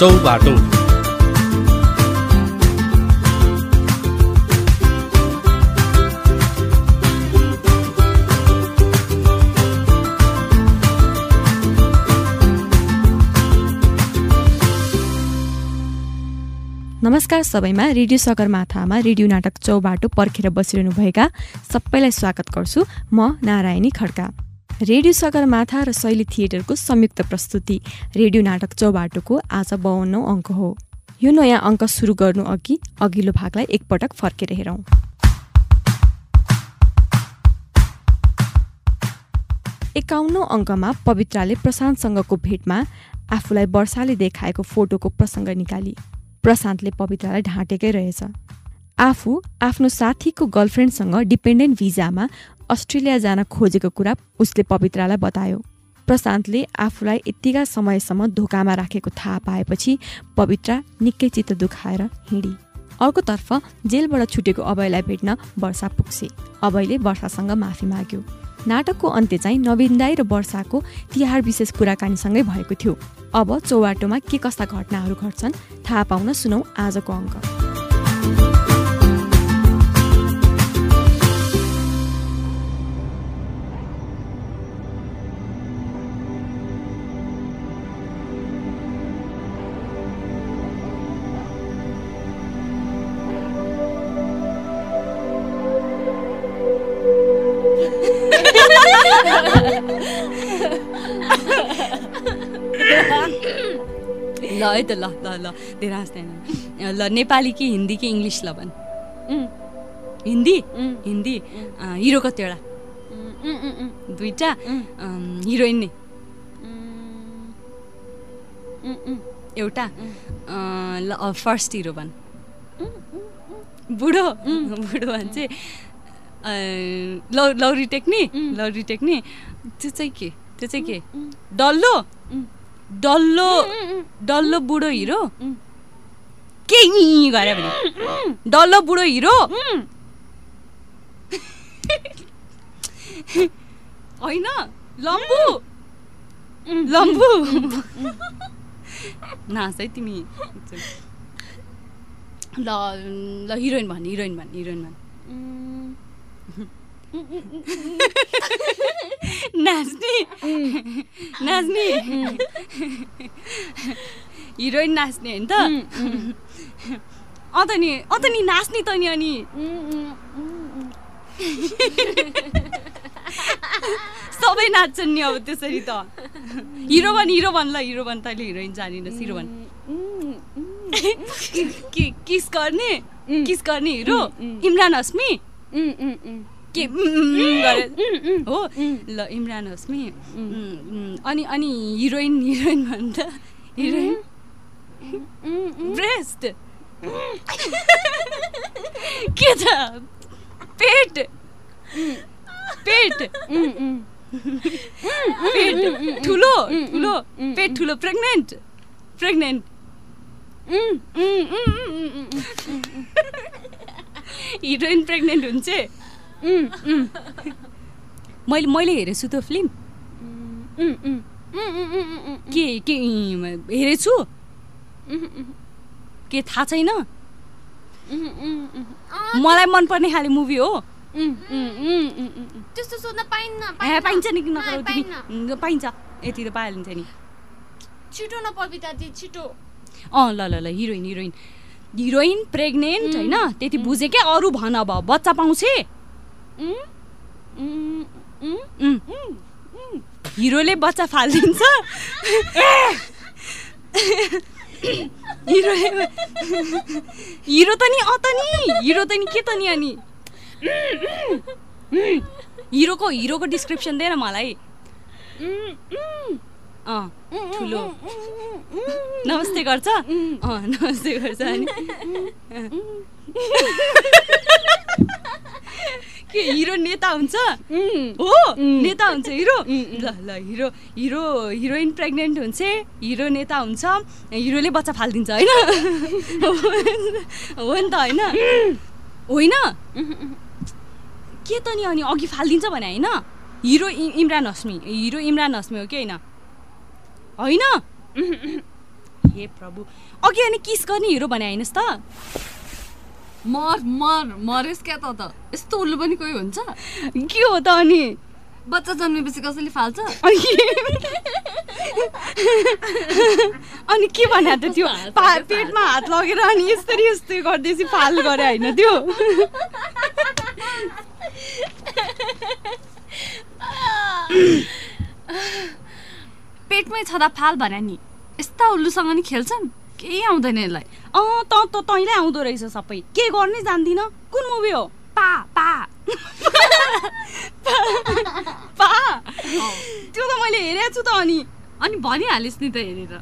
चौबाटो। नमस्कार सबैमा radio सगरमाथामा radio नाटक चौबाटो पर्खेर बसिरहनुभएका सबैलाई स्वागत गर्छु। म नारायणी खड्का। रेडियो सगरमाथा र शैली थिएटरको संयुक्त प्रस्तुति। रेडियो नाटक चौबाटोको आज बाहन्नौ अङ्क हो। यो नयाँ अङ्क सुरु गर्नु अघि अघिल्लो भागलाई एकपटक फर्केर हेरौँ। एकाउन्नौ अङ्कमा पवित्राले प्रशान्तसँगको भेटमा आफूलाई वर्षाले देखाएको फोटोको प्रसङ्ग निकाली। प्रशान्तले पवित्रालाई ढाँटेकै रहेछ। आफू आफ्नो साथीको गर्लफ्रेन्डसँग डिपेन्डेन्ट भिजामा अस्ट्रेलिया जान खोजेको कुरा उसले पवित्रालाई बतायो। प्रशान्तले आफूलाई यत्तिका समयसम्म धोकामा राखेको थाहा पाएपछि पवित्रा निकै चित्त दुखाएर हिँडी। अर्कोतर्फ जेलबाट छुटेको अभयलाई भेट्न वर्षा पुग्छे अभयले वर्षासँग माफी माग्यो। नाटकको अन्त्य चाहिँ नवीन दाई र वर्षाको तिहार विशेष कुराकानीसँगै भएको थियो। अब चौबाटोमा के कस्ता घटनाहरू घट्छन् थाहा पाउन सुनौ आजको अङ्क। ल है त ल ल ल धेरै हाँस्दैन ल नेपाली कि हिन्दी कि इङ्ग्लिस ल भन्। हिन्दी? हिन्दी? हिरो कतिवटा? दुईवटा? हिरोइन नि। एउटा? ल फर्स्ट हिरो भन्। बुढो? बुढो भने चाहिँ अँ, लौ लौरी टेक्ने? लौरी टेक्ने? त्यो चाहिँ के? त्यो चाहिँ के डल्लो? डल्लो डल्लो बुढो हिरो? के गरे भने। डल्लो बुढो हिरो? होइन? लम्बु। लम्बु। नाच है तिमी। ल ल हिरोइन भन् हिरोइन भन् हिरोइन भन्। नाच्ने। नाच्ने। हिरोइन नाच्ने होइन त? अन्त नि अन्त नि नाच्ने त नि अनि। सबै नाच्छन् नि अब त्यसरी त। हिरो भन् हिरो भन् ल हिरो भन् तैँले हिरोइन जानिनस् हिरो भन्। किस गर्ने? किस गर्ने हिरो? इमरान हस्मी के गरे हो ल इमरान हस्मी अनि अनि हिरोइन हिरोइन भन् त हिरोइन ब्रेस्ट के त पेट पेट पेट ठुलो ठुलो पेट ठुलो प्रेग्नेन्ट प्रेग्नेन्ट हिरोइन प्रेग्नेन्ट हुन्छ मैले मैले हेरेछु त्यो फिल्म। के के हेरेछु? के थाहा छैन? मलाई मनपर्ने खाले मुभी हो। त्यस्तो सोध्न पाइन्न पाइन्छ नि किन पाइन्छ। यति त पाइहालिन्छ नि। छिटो न पविता दी छिटो। अँ ल ल ल हिरोइन हिरोइन। हिरोइन प्रेग्नेन्ट होइन? त्यति बुझेँ क्या अरू भन अब। बच्चा पाउँछे। हिरोले बच्चा फालिदिन्छ हिरोले हिरो त नि अँ त नि हिरो त नि के त नि अनि हिरोको हिरोको डिस्क्रिप्सन दे न मलाई ठुलो नमस्ते गर्छ अँ नमस्ते गर्छ अनि के हिरो नेता हुन्छ? हो नेता हुन्छ हिरो। ल ल हिरो हिरो हिरोइन प्रेग्नेन्ट हुन्छ हिरो नेता हुन्छ हिरोले बच्चा फालिदिन्छ होइन? हो नि त होइन? होइन? के त नि अनि अघि फालिदिन्छ भने होइन? हिरो इमरान हस्मी हिरो इमरान हस्मी हो कि होइन? होइन? हे प्रभु। अघि अनि किस गर्ने हिरो भने आइनुहोस् त। मर मर मरेस् क्या त त? यस्तो उल्लु पनि कोही हुन्छ? के हो त अनि? बच्चा जन्मेपछि कसैले फाल्छ? अनि के भने त त्यो पेटमा हात लगेर अनि यसरी यस्तो गर्दैछ फाल गरे होइन त्यो। पेटमै छँदा फाल भने नि। यस्ता उल्लुसँग नि खेल्छन्। केही आउँदैन यसलाई। अँ त त तैँलाई आउँदो रहेछ सबै। के गर्नै जान्दिनँ? कुन मुभी हो? पा पा। पा। त्यो त मैले हेरेको छु त अनि। अनि भनिहालिस् नि त हेरेर।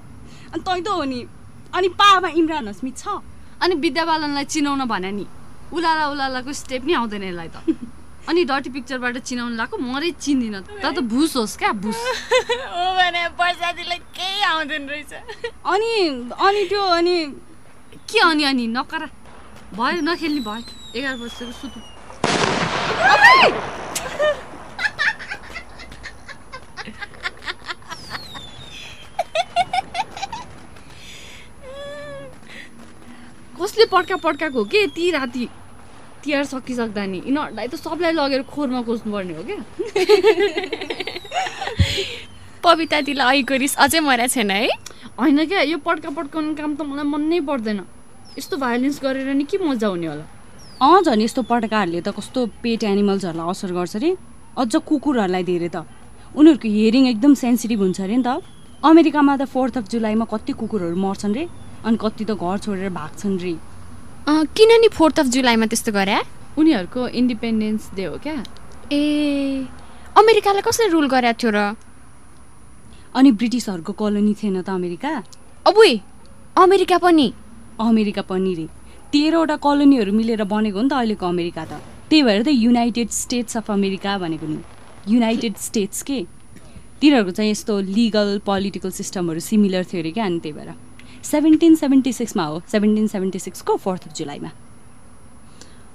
अनि तै त हो नि। अनि पामा इमरान हस्मी छ। अनि विद्या बालनलाई चिनाउन भने नि। उलाला उलालाको स्टेप नि आउँदैन यसलाई त। अनि डटी पिक्चरबाट चिनाउनु लगाएको मरै चिन्दिनँ। त त भुस होस् क्या भुस। हो भने वर्षादीलाई केही आउँदैन रहेछ। अनि अनि त्यो अनि के अनि अनि नकरा। भयो नखेल्ने भयो। एघार बजीसम्म सुतु। कसले पड्का पड्काएको हो के यति राति? तिहार सकिसक्दा नि यिनीहरूलाई त सबलाई लगेर खोरमा कोस्नुपर्ने हो क्या? पविता दिलाई अहिको रिस अझै मरेको छैन है? होइन क्या यो पड्का पड्काउने काम त मलाई मनै पर्दैन। यस्तो भायोलेन्स गरेर नि के मजा हुने होला? अँ झन् यस्तो पटकाहरूले त कस्तो पेट एनिमल्सहरूलाई असर गर्छ अरे अझ कुकुरहरूलाई धेरै त। उनीहरूको हियरिङ एकदम सेन्सिटिभ हुन्छ अरे नि त। अमेरिकामा त फोर्थ अफ जुलाईमा कति कुकुरहरू मर्छन् रे। अनि कति त घर छोडेर भाग्छन् रे। किन नि फोर्थ अफ जुलाईमा त्यस्तो गरे? उनीहरूको इन्डिपेन्डेन्स डे हो क्या। ए अमेरिकालाई कसले रुल गरेको थियो र? अनि ब्रिटिसहरूको कोलोनी थिएन त अमेरिका? अबुई अमेरिका पनि। अमेरिका पनि रे। तेह्रवटा कोलोनीहरू मिलेर बनेको हो नि त अहिलेको अमेरिका त। त्यही भएर त युनाइटेड स्टेट्स अफ अमेरिका भनेको नि। युनाइटेड स्टेट्स के? तिनीहरूको चाहिँ यस्तो लिगल पोलिटिकल सिस्टमहरू सिमिलर थियो अरे क्या अनि त्यही भएर। सेभेन्टिन सेभेन्टी सिक्समा हो। सेभेन्टिन सेभेन्टी सिक्सको फोर्थ अफ जुलाईमा।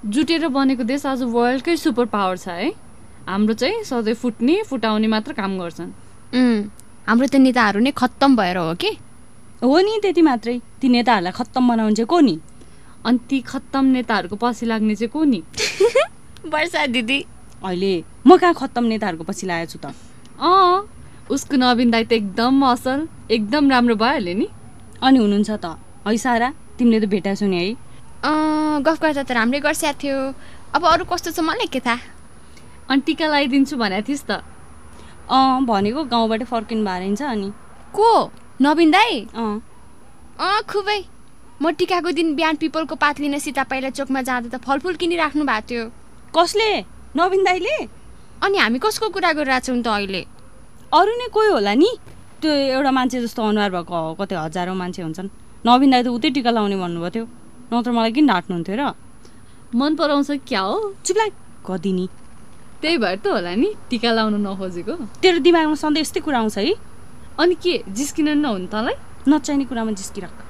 जुटेर बनेको देश आज वर्ल्डकै सुपर पावर छ है। हाम्रो चाहिँ सधैँ फुट्ने फुटाउने मात्र काम गर्छन्। हाम्रो त नेताहरू नै खत्तम भएर हो कि? हो नि त्यति मात्रै। ती नेताहरूलाई खत्तम बनाउनु चाहिँ को नि? अनि ती खत्तम नेताहरूको पछि लाग्ने चाहिँ को नि? वर्षा दिदी। अहिले म कहाँ खत्तम नेताहरूको पछि लागेको छु त? अँ उसको नवीन दाई त एकदम असल एकदम राम्रो भइहाल्यो नि। अनि हुनुहुन्छ त। है सारा? तिमीले त छौ नि है। अँ, गफ गर्दा त राम्रै गर्स्या थियो। अब अरू कस्तो छ मलाई के थाहा? अनि टिका लगाइदिन्छु भनेको थिइस् त। अँ भनेको गाउँबाटै फर्किनु भएर अनि। को? नवीन दाई? अँ। अँ खुबै। म टिकाको दिन बिहान पिपलको पात लिन सीता पहिला चोकमा जाँदा त फलफुल किनिराख्नु भएको थियो। कसले? नवीन दाईले? अनि हामी कसको कुरा गरिरहेछौँ त अहिले? अरू नै कोही होला नि? त्यो एउटा मान्छे जस्तो अनुहार भएको कतै हजारौँ मान्छे हुन्छन्। नवीन दाई त उतै टिका लाउने भन्नुभएको थियो। नत्र मलाई किन ढाँट्नुहुन्थ्यो र? मन पराउँछ क्या हो? चुपलाई कदिनी। त्यही भएर त होला नि टिका लाउनु नखोजेको। तेरो दिमागमा सधैँ यस्तै कुरा आउँछ है। अनि के जिस्किन नहुन् तँलाई? नचाहिने कुरामा जिस्किराख।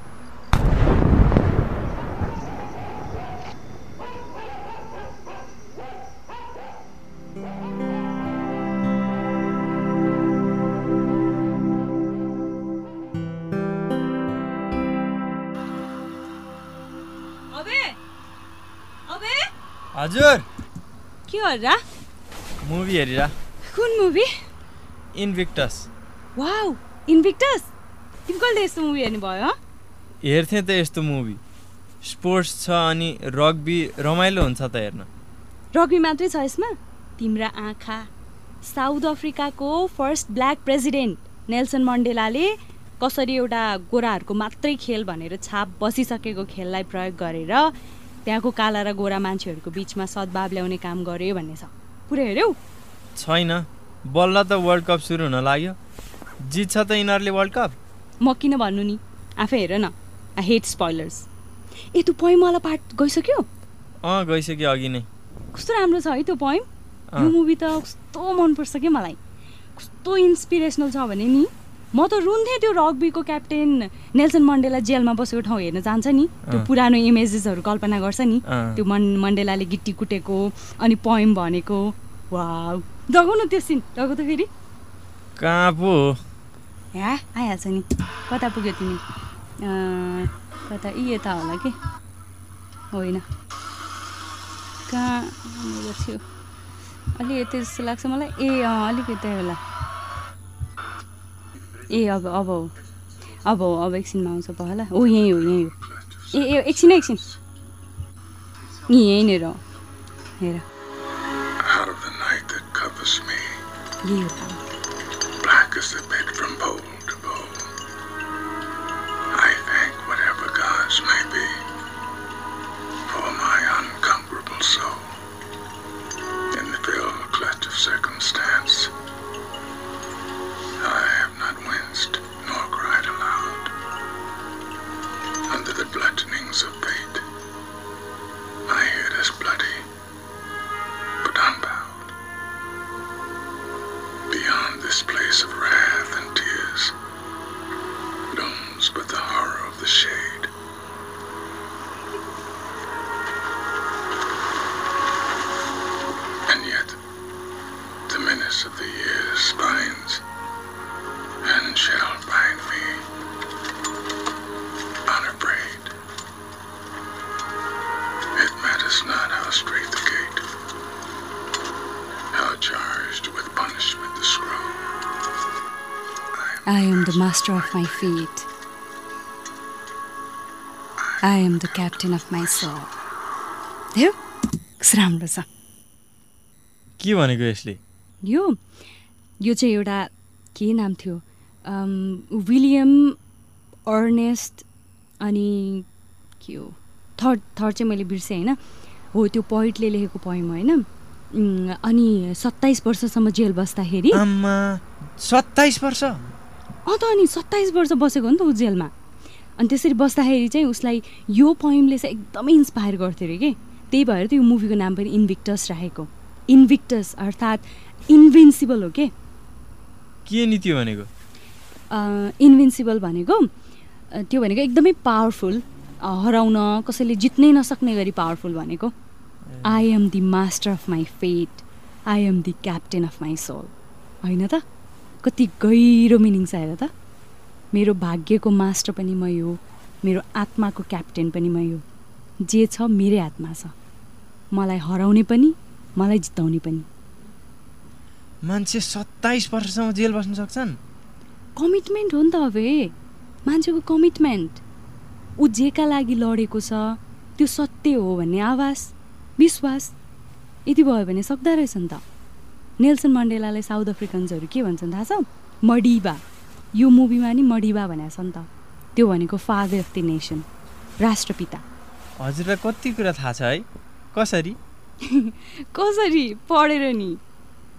हजुर। के गरेर मुभी हेरेर। कुन मुभी इन्भिक्टस वाउ इन्भिक्टस तिमी कहिले यस्तो मुभी हेर्नु भयो? हेर्थेँ त यस्तो मुभी स्पोर्ट्स छ अनि रग्बी रमाइलो हुन्छ त हेर्न। रग्बी मात्रै छ यसमा? तिम्रा आँखा। साउथ अफ्रिकाको फर्स्ट ब्ल्याक प्रेसिडेन्ट नेल्सन मण्डेलाले कसरी एउटा गोराहरूको मात्रै खेल भनेर छाप बसिसकेको खेललाई प्रयोग गरेर त्यहाँको काला र गोरा मान्छेहरूको बिचमा सद्भाव ल्याउने काम गर्यो भन्ने छ। पुरै हेऱ्यौ? छैन। बल्ल त वर्ल्ड कप सुरु हुन लाग्यो। जित्छ त यिनीहरूले वर्ल्ड कप म किन भन्नु नि? आफै हेर न। आई हेट स्पोइलर्स ए त्यो पोइमवाला पार्ट गइसक्यो? अँ गइसक्यो अघि नै। कस्तो राम्रो छ है त्यो पोइम यो मुभी त कस्तो मनपर्छ कि मलाई। कस्तो इन्सपिरेसनल छ भने नि। म त रुन्थेँ त्यो रग्बीको क्याप्टेन नेल्सन मण्डेला जेलमा बसेको ठाउँ हेर्न जान्छ नि। त्यो। पुरानो इमेजेसहरू कल्पना गर्छ नि। त्यो मन मण्डेलाले गिट्टी कुटेको अनि पोइम भनेको। वा जगाउ न त्यो सिन। जगाउ त फेरि। कहाँ पो? हो ह्या आइहाल्छ नि। कता पुग्यो तिमी? कता? यी यता होला कि? होइन। कहाँनिर थियो। अलि यति जस्तो लाग्छ मलाई। ए अँ अलिक यतै होला। ए अब अब हो अब हो अब एकछिनमा आउँछ पहला हो यहीँ हो यहीँ हो। ए ए एकछिन एकछिन। यहीँ यहीँनिर हो। हेर। यही हो am the master of my. I am the captain of my soul. देऊ कस्तो राम्रो छ? के भनेको यसले? यो यो चाहिँ एउटा के नाम थियो? विलियम अर्नेस्ट अनि के हो? थर्ड थर्ड चाहिँ मैले बिर्सेँ होइन। हो त्यो पोइटले लेखेको पोइम होइन। अनि सत्ताइस वर्षसम्म जेल बस्दाखेरि सत्ताइस वर्ष? अँ त अनि सत्ताइस वर्ष बसेको हो नि त ऊ जेलमा। अनि त्यसरी बस्दाखेरि चाहिँ उसलाई यो पोइमले चाहिँ एकदमै इन्सपायर गर्थ्यो अरे कि? त्यही भएर त यो मुभीको नाम पनि इन्भिक्टस राखेको। इन्भिक्टस अर्थात् इन्भिन्सिबल हो के? के नि त्यो भनेको इन्भिन्सिबल भनेको त्यो भनेको एकदमै पावरफुल हराउन कसैले जित्नै नसक्ने गरी पावरफुल भनेको। I am the master of my fate I am the captain of my soul होइन त? कति गहिरो मिनिङ छ हेर त। मेरो भाग्यको मास्टर पनि मै हो मेरो आत्माको क्याप्टेन पनि मै हो जे छ मेरै हातमा छ। मलाई हराउने पनि मलाई जिताउने पनि। मान्छे सत्ताइस वर्षसम्म जेल बस्न सक्छन्? कमिटमेन्ट हो नि त अब ए। मान्छेको कमिटमेन्ट। ऊ जेका लागि लडेको छ त्यो सत्य हो भन्ने आवाज विश्वास। यति भयो भने सक्दो रहेछ नि त। नेल्सन मण्डेलालाई साउथ अफ्रिकन्सहरू के भन्छन् थाहा छ? मडिबा। यो मुभीमा नि मडिबा भनेको छ नि त। त्यो भनेको फादर अफ द नेसन राष्ट्रपिता। हजुरलाई कति कुरा थाहा छ है? कसरी? कसरी? पढेर नि।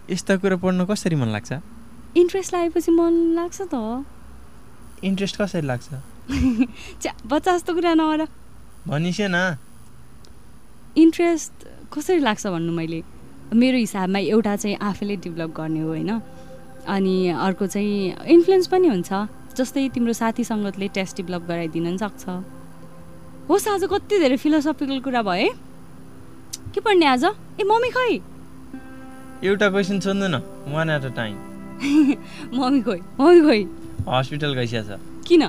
यस्ता कुरा पढ्न कसरी मन लाग्छ? इन्ट्रेस्ट लागेपछि मन लाग्छ त। इन्ट्रेस्ट कसरी लाग्छ? च्या बच्चा जस्तो कुरा नगर। भनिसे न। इन्ट्रेस्ट कसरी लाग्छ भन्नु मैले? मेरो हिसाबमा एउटा चाहिँ आफैले डेभलप गर्ने हो होइन? अनि अर्को चाहिँ इन्फ्लुएन्स पनि हुन्छ। जस्तै तिम्रो साथी सङ्गतले टेस्ट डेभलप गराइदिन पनि सक्छ। होस् आज कति धेरै फिलोसफिकल कुरा भयो है? के पढ्ने आज? ए मम्मी खै? एउटा क्वेसन सोध्नु न। One at a time mummy खोइ मम्मी खोइ। हस्पिटल गइसिया छ। किन?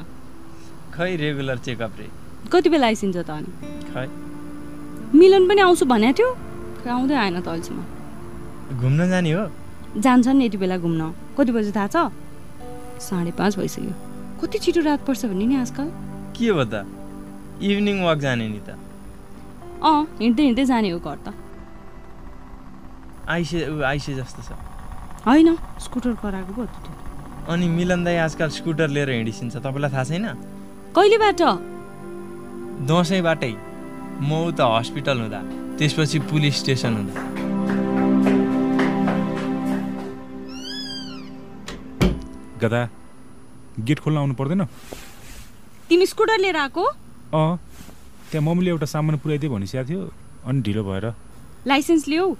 खै रेगुलर चेकअप रे? कति बेला आइसिन्छ त अनि? खै। मिलन पनि आउँछु भनेको थियो। आउँदै आएन त अहिलेसम्म। घुम्न जाने हो? जान्छन् यति बेला घुम्न। कति बजी थाहा छ? साढे पाँच भइसक्यो। कति छिटो रात पर्छ भने नि आजकल? के हो त? इभिनिङ वाक जाने नि त। अँ हिँड्दै हिँड्दै जाने हो घर त। आइसे ऊ आइसे जस्तो छ। होइन स्कुटर कराएको पो त्यो। अनि मिलन दाई आजकल स्कुटर लिएर हिँडिसिन्छ। तपाईँलाई थाहा छैन? कहिलेबाट? दसैँबाटै। म उता हस्पिटल हुँदा त्यसपछि पुलिस स्टेसन हुँदा। गदा गेट खोल्न आउनु पर्दैन? तिमी स्कुटर लिएर आएको? अँ त्यहाँ मम्मीले एउटा सामान पुऱ्याइदियो भनिसकेको थियो। अनि ढिलो भएर। लाइसेन्स लिऊ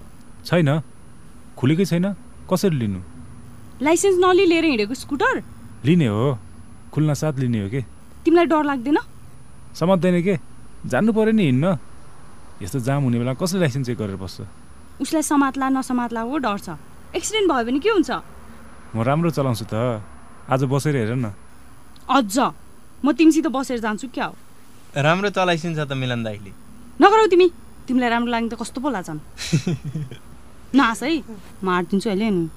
छैन। खुलेकै छैन। कसरी लिनु? लाइसेन्स नलि लिएर हिँडेको स्कुटर? लिने हो। खुल्न साथ लिने हो कि? तिमीलाई डर लाग्दैन? समात्दैन के? जान्नु पऱ्यो नि हिँड्न। यस्तो जाम हुने बेला कसले लाइसेन्स चेक गरेर बस्छ? उसलाई समात्ला नसमात्ला हो डर छ। एक्सिडेन्ट भयो भने के हुन्छ? म राम्रो चलाउँछु त। आज बसेर हेर न। अझ। म तिमीसित बसेर जान्छु क्या हो? राम्रो चलाइसिन्छ त मिलन दाइले नगरौ तिमी। तिमीलाई राम्रो लाग्ने त कस्तो पो लाग्छन् नहाँस है। म हाटिदिन्छु अहिले नि।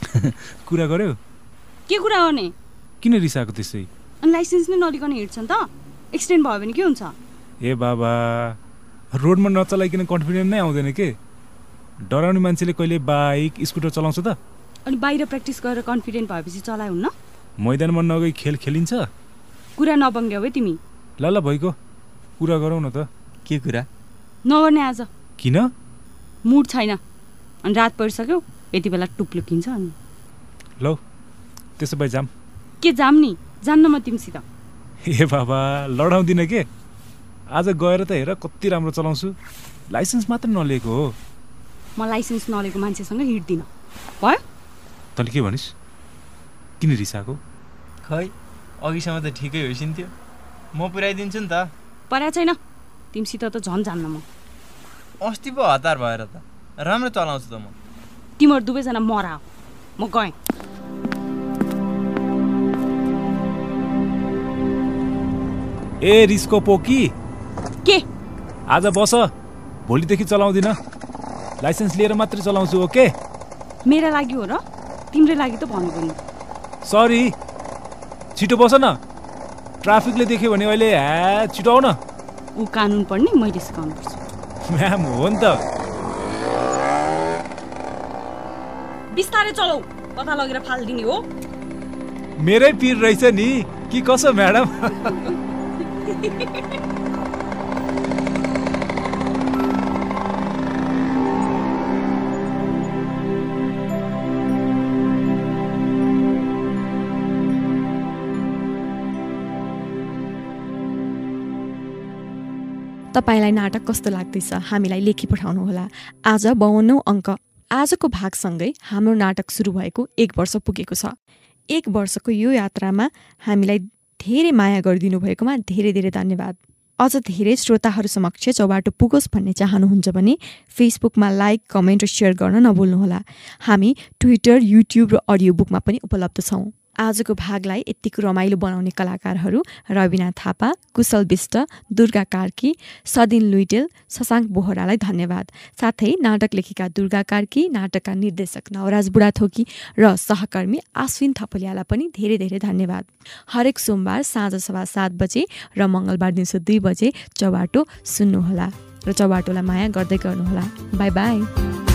कुरा गर्यो? के कुरा गर्ने किन रिसाएको त्यसै? अनि लाइसेन्स नै नलिकन हिँड्छन् त। एक्सिडेन्ट भयो भने के हुन्छ? ए बाबा। रोडमा नचलाइकन कन्फिडेन्ट नै आउँदैन के? डराउने मान्छेले कहिले बाइक स्कुटर चलाउँछ त। अनि बाहिर प्र्याक्टिस गरेर कन्फिडेन्ट भएपछि चलायो हुन्न? मैदानमा नगई खेल खेलिन्छ? कुरा नबङ्ग्याउ है तिमी। ल ल भइगयो कुरा गरौँ न त। के कुरा? नगर्ने आज। किन? मुड छैन। अनि रात परिसक्यो यति बेला टुप्लो किन्छ अनि। लौ त्यसो भए जाम। के जाम नि? जान्न म तिमीसित। ए बाबा लडाउँदिनँ के? आज गएर त हेर कति राम्रो चलाउँछु। लाइसेन्स मात्र नलिएको हो। म लाइसेन्स नलिएको मान्छेसँग हिँड्दिनँ। भयो? तैँले के भनिस्? किन रिसाएको? खै अघिसम्म त ठिकै होइसिन्थ्यो। म पुऱ्याइदिन्छु नि त। परा छैन। तिमीसित त झन् जान्न म। अस्ति पो हतार भएर त। राम्रो चलाउँछु त म। तिमीहरू दुवैजना मरा। हो म गएँ। ए रिसको पोकी के? आज बस। भोलिदेखि चलाउँदिनँ। लाइसेन्स लिएर मात्रै चलाउँछु ओके? मेरा लागि हो र? तिम्रै लागि त भन्नु पनि सरी। छिटो बस न। ट्राफिकले देख्यो भने अहिले ह्या छिटो आउ न ऊ कानुन पढ्ने मैले सिकाउनु पर्छ। म्याम हो नि त। बिस्तारै चलाउ कता लगेर फालिदिने हो। मेरै पिर रहेछ नि। कि कसो म्याडम? तपाईँलाई नाटक कस्तो लाग्दैछ? हामीलाई लेखी पठाउनुहोला आज बाहन्नौ अङ्क। आजको भागसँगै हाम्रो नाटक सुरु भएको एक वर्ष पुगेको छ। एक वर्षको यो यात्रामा हामीलाई धेरै माया गरिदिनु भएकोमा धेरै धेरै धन्यवाद। अझ धेरै श्रोताहरू समक्ष चौबाटो पुगोस् भन्ने चाहनुहुन्छ भने फेसबुकमा लाइक कमेन्ट र सेयर गर्न नभुल्नुहोला। हामी ट्विटर युट्युब र अडियो बुकमा पनि उपलब्ध छौँ। आजको भागलाई यत्तिको रमाइलो बनाउने कलाकारहरू रविना थापा कुशल विष्ट दुर्गा कार्की सदिन लुइटेल शशाङ्क बोहरालाई धन्यवाद। साथै नाटक लेखिका दुर्गा कार्की नाटकका निर्देशक नवराज बुढाथोकी र सहकर्मी आश्विन थपलियालाई पनि धेरै धेरै धन्यवाद। हरेक सोमबार साँझ सभा सात बजे र मङ्गलबार दिउँसो दुई बजे चौबाटो सुन्नुहोला र चौबाटोलाई माया गर्दै गर्नुहोला। Bye bye.